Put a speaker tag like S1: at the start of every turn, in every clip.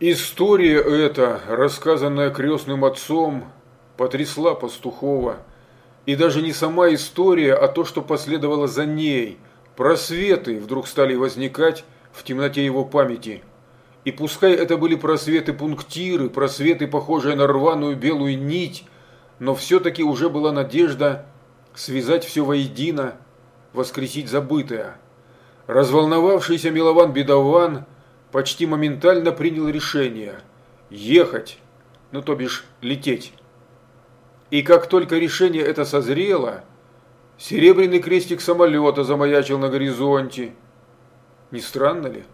S1: История эта, рассказанная крестным отцом, потрясла Пастухова. И даже не сама история, а то, что последовало за ней. Просветы вдруг стали возникать в темноте его памяти. И пускай это были просветы-пунктиры, просветы, похожие на рваную белую нить, но все-таки уже была надежда связать все воедино, воскресить забытое. Разволновавшийся Милован Бедован – почти моментально принял решение – ехать, ну то бишь лететь. И как только решение это созрело, серебряный крестик самолета замаячил на горизонте. Не странно ли?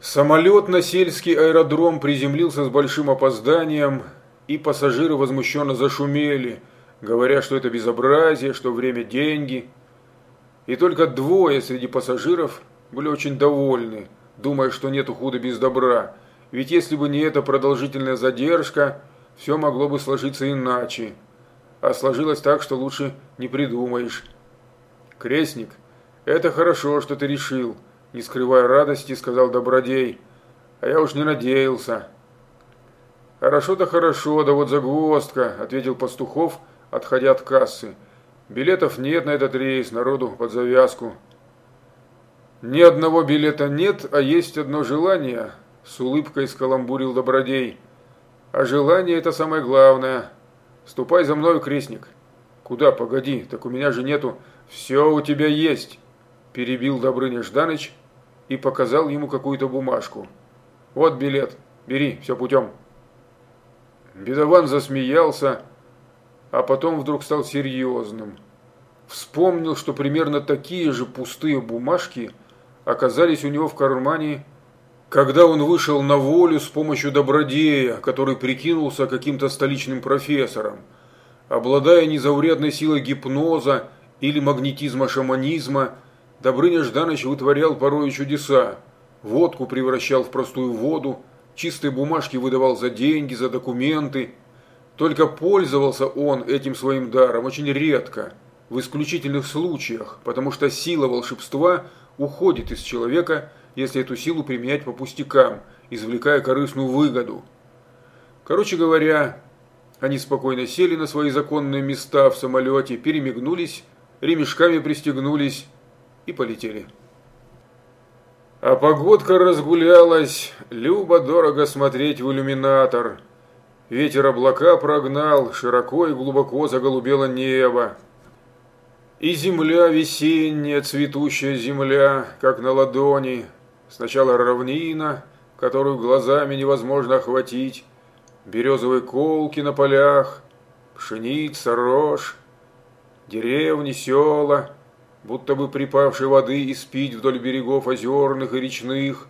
S1: Самолет на сельский аэродром приземлился с большим опозданием, и пассажиры возмущенно зашумели, говоря, что это безобразие, что время – деньги. И только двое среди пассажиров были очень довольны – думая, что нету худа без добра. Ведь если бы не эта продолжительная задержка, все могло бы сложиться иначе. А сложилось так, что лучше не придумаешь. Крестник, это хорошо, что ты решил, не скрывая радости, сказал Добродей. А я уж не надеялся. Хорошо-то хорошо, да вот загвоздка, ответил Пастухов, отходя от кассы. Билетов нет на этот рейс, народу под завязку. «Ни одного билета нет, а есть одно желание», – с улыбкой скаламбурил Добродей. «А желание – это самое главное. Ступай за мной, крестник». «Куда? Погоди, так у меня же нету...» «Все у тебя есть», – перебил Добрыня Жданыч и показал ему какую-то бумажку. «Вот билет, бери, все путем». Бедован засмеялся, а потом вдруг стал серьезным. Вспомнил, что примерно такие же пустые бумажки – оказались у него в кармане, когда он вышел на волю с помощью добродея, который прикинулся каким-то столичным профессором. Обладая незаурядной силой гипноза или магнетизма-шаманизма, Добрыня Жданыч вытворял порой чудеса. Водку превращал в простую воду, чистые бумажки выдавал за деньги, за документы. Только пользовался он этим своим даром очень редко, в исключительных случаях, потому что сила волшебства – уходит из человека, если эту силу применять по пустякам, извлекая корыстную выгоду. Короче говоря, они спокойно сели на свои законные места в самолете, перемигнулись, ремешками пристегнулись и полетели. А погодка разгулялась, любо-дорого смотреть в иллюминатор. Ветер облака прогнал, широко и глубоко заголубело небо. И земля весенняя, цветущая земля, как на ладони. Сначала равнина, которую глазами невозможно охватить, березовые колки на полях, пшеница, рожь, деревни, села, будто бы припавшей воды испить вдоль берегов озерных и речных.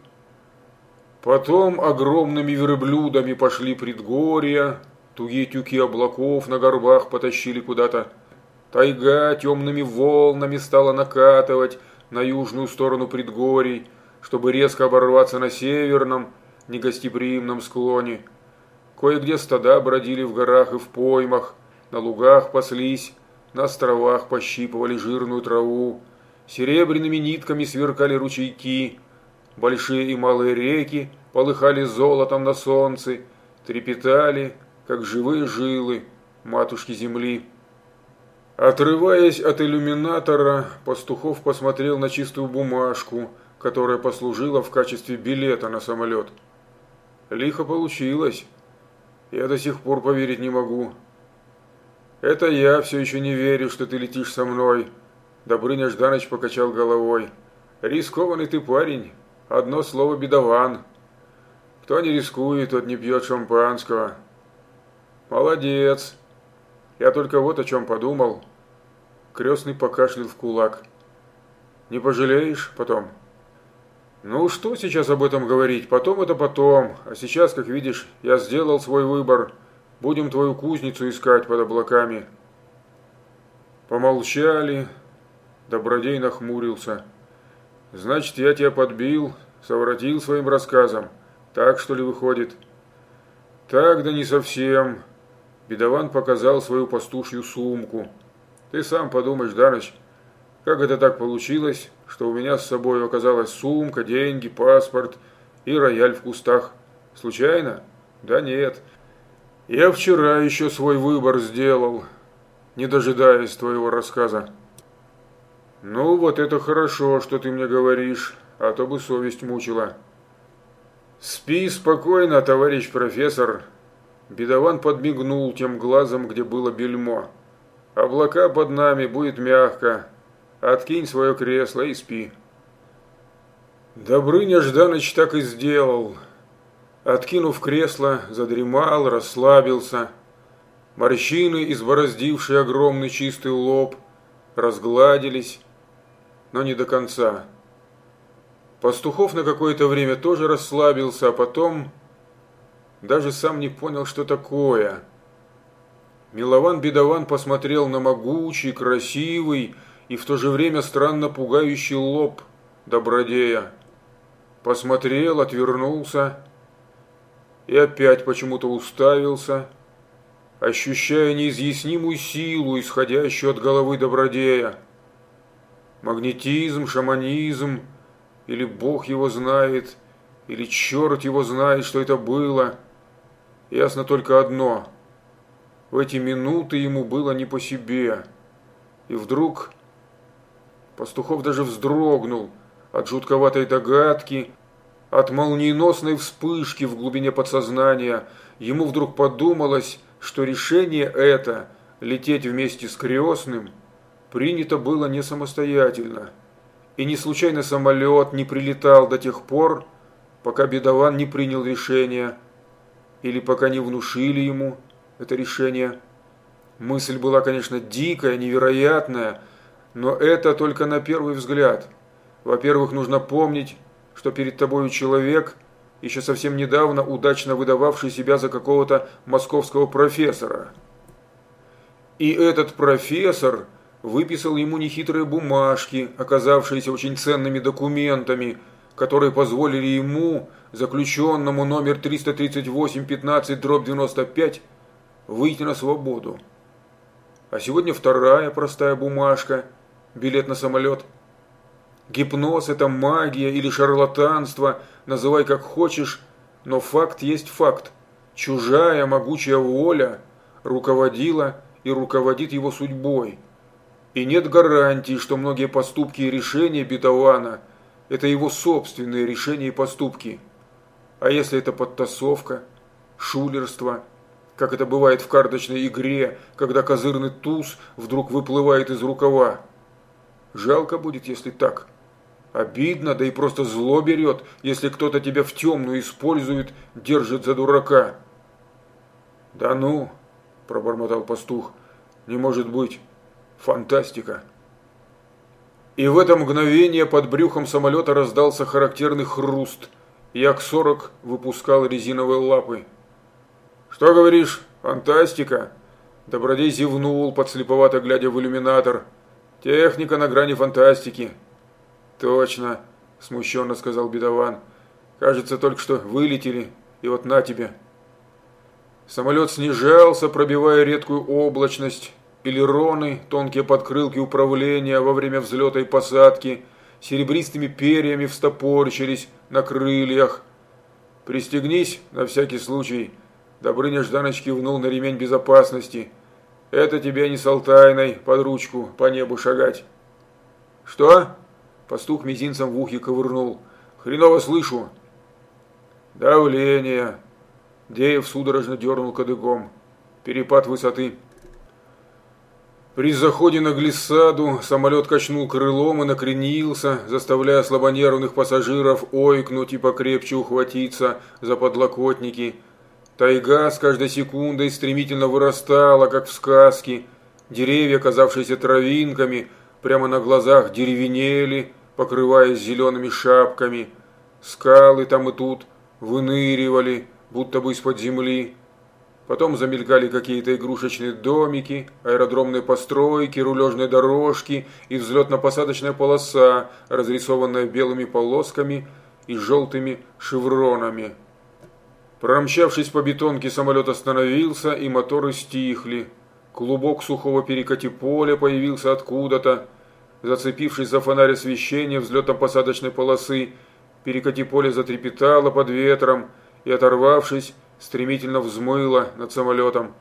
S1: Потом огромными верблюдами пошли предгорья, тугие тюки облаков на горбах потащили куда-то Тайга темными волнами стала накатывать на южную сторону предгорий, чтобы резко оборваться на северном, негостеприимном склоне. Кое-где стада бродили в горах и в поймах, на лугах паслись, на островах пощипывали жирную траву, серебряными нитками сверкали ручейки, большие и малые реки полыхали золотом на солнце, трепетали, как живые жилы матушки земли. Отрываясь от иллюминатора, Пастухов посмотрел на чистую бумажку, которая послужила в качестве билета на самолет. Лихо получилось. Я до сих пор поверить не могу. Это я все еще не верю, что ты летишь со мной. Добрыня Жданыч покачал головой. Рискованный ты парень. Одно слово бедован. Кто не рискует, тот не пьет шампанского. Молодец. Я только вот о чем подумал. Крестный покашлял в кулак. Не пожалеешь потом? Ну что сейчас об этом говорить? Потом это потом. А сейчас, как видишь, я сделал свой выбор. Будем твою кузницу искать под облаками. Помолчали. Добродей нахмурился. Значит, я тебя подбил, совратил своим рассказом. Так, что ли, выходит? Так, да не совсем. Бедован показал свою пастушью сумку. Ты сам подумаешь, Дарыч, как это так получилось, что у меня с собой оказалась сумка, деньги, паспорт и рояль в кустах. Случайно? Да нет. Я вчера еще свой выбор сделал, не дожидаясь твоего рассказа. Ну, вот это хорошо, что ты мне говоришь, а то бы совесть мучила. Спи спокойно, товарищ профессор. Бедован подмигнул тем глазом, где было бельмо. Облака под нами, будет мягко. Откинь свое кресло и спи. Добрыня Жданыч так и сделал. Откинув кресло, задремал, расслабился. Морщины, избороздившие огромный чистый лоб, разгладились, но не до конца. Пастухов на какое-то время тоже расслабился, а потом даже сам не понял, что такое. Милован-бедован посмотрел на могучий, красивый и в то же время странно пугающий лоб добродея посмотрел, отвернулся и опять почему-то уставился, ощущая неизъяснимую силу, исходящую от головы добродея. Магнетизм, шаманизм, или Бог его знает, или черт его знает, что это было. Ясно только одно. В эти минуты ему было не по себе. И вдруг Пастухов даже вздрогнул – от жутковатой догадки, от молниеносной вспышки в глубине подсознания, ему вдруг подумалось, что решение это, лететь вместе с крестным, принято было не самостоятельно. И не случайно самолет не прилетал до тех пор, пока бедован не принял решение, или пока не внушили ему это решение. Мысль была, конечно, дикая, невероятная, но это только на первый взгляд – во-первых, нужно помнить, что перед тобою человек, еще совсем недавно удачно выдававший себя за какого-то московского профессора. И этот профессор выписал ему нехитрые бумажки, оказавшиеся очень ценными документами, которые позволили ему, заключенному номер 338-15-95, выйти на свободу. А сегодня вторая простая бумажка, билет на самолет – Гипноз – это магия или шарлатанство, называй как хочешь, но факт есть факт. Чужая могучая воля руководила и руководит его судьбой. И нет гарантии, что многие поступки и решения Бетована – это его собственные решения и поступки. А если это подтасовка, шулерство, как это бывает в карточной игре, когда козырный туз вдруг выплывает из рукава? Жалко будет, если так – Обидно, да и просто зло берет, если кто-то тебя в темную использует, держит за дурака. Да ну, пробормотал пастух, не может быть. Фантастика. И в это мгновение под брюхом самолета раздался характерный хруст. Як-40 выпускал резиновые лапы. «Что говоришь? Фантастика?» Добродей зевнул, подслеповато глядя в иллюминатор. «Техника на грани фантастики. «Точно», – смущенно сказал бедован. «Кажется, только что вылетели, и вот на тебе». Самолет снижался, пробивая редкую облачность. Элероны, тонкие подкрылки управления во время взлета и посадки, серебристыми перьями встопорчились на крыльях. «Пристегнись, на всякий случай», – Добрыня Жданыч кивнул на ремень безопасности. «Это тебе не с Алтайной под ручку по небу шагать». «Что?» Пастух мизинцем в ухе ковырнул. «Хреново слышу!» «Давление!» Деев судорожно дернул кадыком. «Перепад высоты!» При заходе на глиссаду самолет качнул крылом и накренился, заставляя слабонервных пассажиров ойкнуть и покрепче ухватиться за подлокотники. Тайга с каждой секундой стремительно вырастала, как в сказке. Деревья, казавшиеся травинками, прямо на глазах деревенели, покрываясь зелеными шапками. Скалы там и тут выныривали, будто бы из-под земли. Потом замелькали какие-то игрушечные домики, аэродромные постройки, рулежные дорожки и взлетно-посадочная полоса, разрисованная белыми полосками и желтыми шевронами. Промчавшись по бетонке, самолет остановился, и моторы стихли. Клубок сухого перекати поля появился откуда-то, Зацепившись за фонарь освещения взлетом посадочной полосы, перекати поле затрепетало под ветром, и, оторвавшись, стремительно взмыло над самолетом.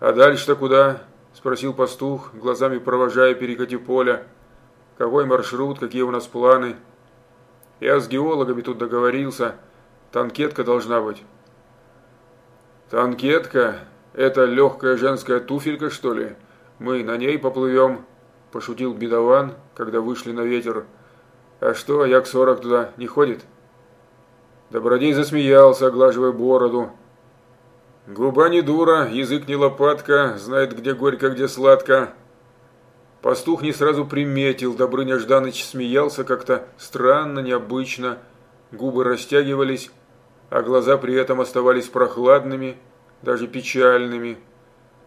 S1: «А дальше-то куда?» – спросил пастух, глазами провожая перекати поля. «Какой маршрут, какие у нас планы?» «Я с геологами тут договорился. Танкетка должна быть». «Танкетка? Это легкая женская туфелька, что ли? Мы на ней поплывем?» – пошутил бедован, когда вышли на ветер. «А что, Як-40 туда не ходит?» Добродей засмеялся, оглаживая бороду. Губа не дура, язык не лопатка, знает, где горько, где сладко. Пастух не сразу приметил, Добрыня Жданыч смеялся как-то странно, необычно. Губы растягивались, а глаза при этом оставались прохладными, даже печальными.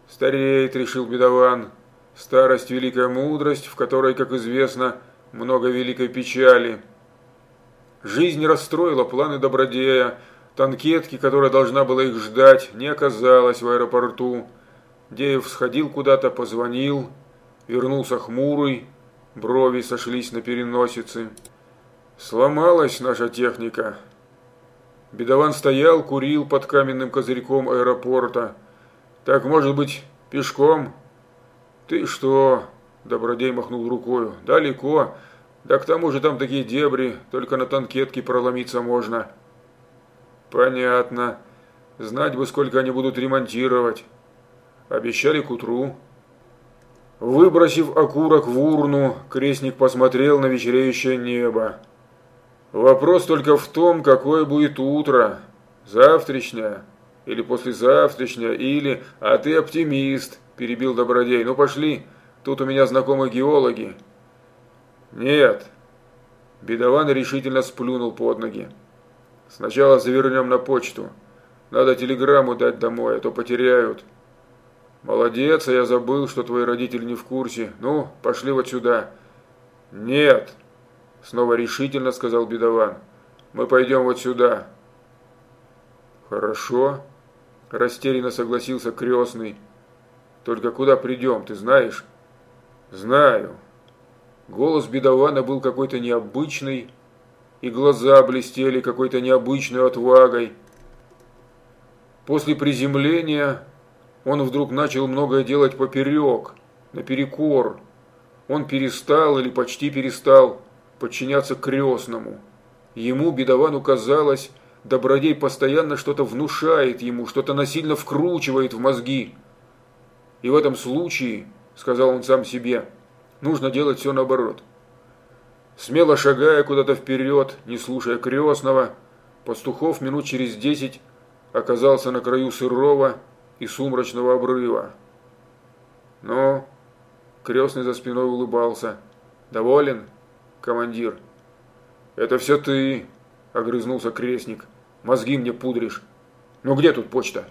S1: «Стареет», — решил бедован. «Старость — великая мудрость, в которой, как известно, много великой печали». Жизнь расстроила планы Добродея, Танкетки, которая должна была их ждать, не оказалась в аэропорту. Деев сходил куда-то, позвонил, вернулся хмурый, брови сошлись на переносице. Сломалась наша техника. Бедован стоял, курил под каменным козырьком аэропорта. Так, может быть, пешком? Ты что? Добродей махнул рукою. Далеко. Да к тому же там такие дебри, только на танкетке проломиться можно. Понятно. Знать бы, сколько они будут ремонтировать. Обещали к утру. Выбросив окурок в урну, крестник посмотрел на вечереющее небо. Вопрос только в том, какое будет утро. Завтрашнее или послезавтрашнее, или... А ты оптимист, перебил Добродей. Ну пошли, тут у меня знакомые геологи. Нет. Бедован решительно сплюнул под ноги. Сначала завернем на почту. Надо телеграмму дать домой, а то потеряют. Молодец, а я забыл, что твои родители не в курсе. Ну, пошли вот сюда. Нет, снова решительно сказал бедован. Мы пойдем вот сюда. Хорошо, растерянно согласился крестный. Только куда придем, ты знаешь? Знаю. Голос бедована был какой-то необычный, и глаза блестели какой-то необычной отвагой. После приземления он вдруг начал многое делать поперек, наперекор. Он перестал или почти перестал подчиняться крестному. Ему, бедовану, казалось, Добродей постоянно что-то внушает ему, что-то насильно вкручивает в мозги. И в этом случае, сказал он сам себе, нужно делать все наоборот – Смело шагая куда-то вперед, не слушая крестного, Пастухов минут через десять оказался на краю сырого и сумрачного обрыва. Но крестный за спиной улыбался. «Доволен, командир?» «Это все ты», — огрызнулся крестник. «Мозги мне пудришь. Ну где тут почта?»